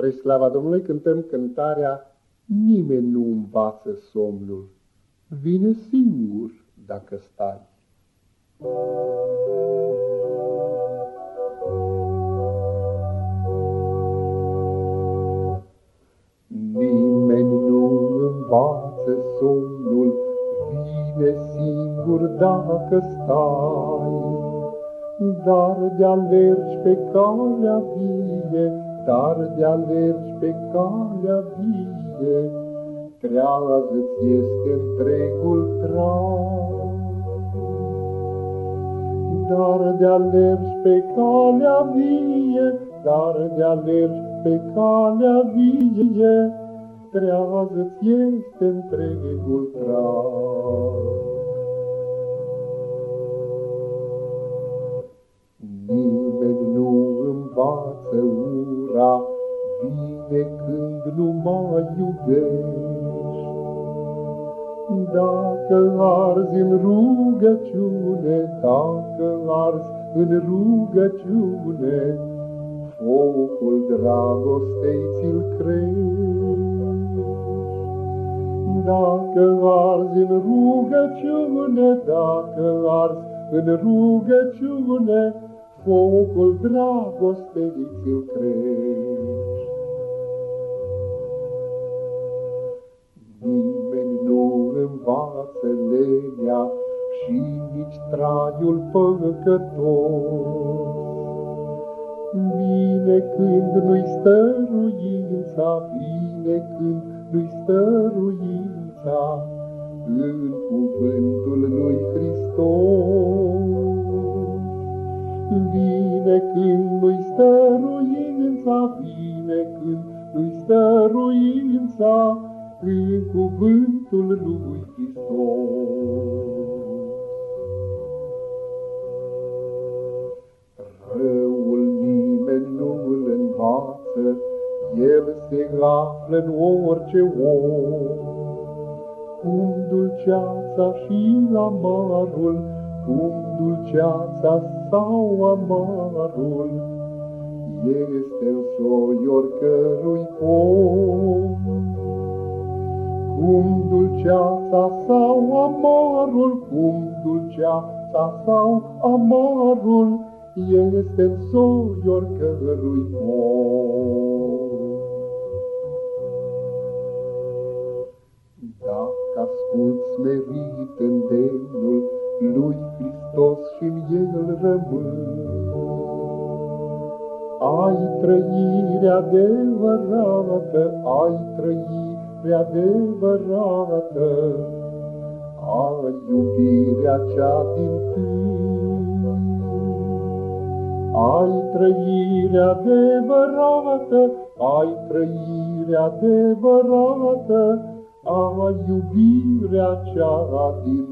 Spre slava Domnului cântăm cântarea Nimeni nu învață somnul, vine singur dacă stai. Nimeni nu învață somnul, vine singur dacă stai. Dar de alergi pe calea vie, dar de alergi pe calea vie, trează-ți este întregul trai. Dar de alergi pe calea vie, dar de alergi pe calea vie, trează-ți este întregul trai. Ura, vine când nu mai iubești. Dacă arzi în rugăciune, dacă arzi în rugăciune, focul dragostei ți-l crești. Dacă arzi în rugăciune, dacă arzi în rugăciune, focul dragostei ți-l crești. Nimeni nu învață lenea și nici traiul păcătos. Bine când nu-i stăruința, bine când nu-i stăruința, în cuvântul când nu-i stăruința, vine când nu-i stăruința, în cuvântul lui Hristos. Răul nimeni nu-l învață, el se află în orice om. Cum dulceața și amarul, cum dulceața sau amarul, este în soi oricărui om. Cum dulceața sau amarul, cum dulceața sau amarul, este în soi oricărui om. Dacă asculți merit îndemnul lui Hristos și în el rămâi, ai trăirea adevărată, ai trăirea adevărată, ai iubirea cea din tâi. Ai trăirea adevărată, ai trăirea adevărată, ai iubirea cea din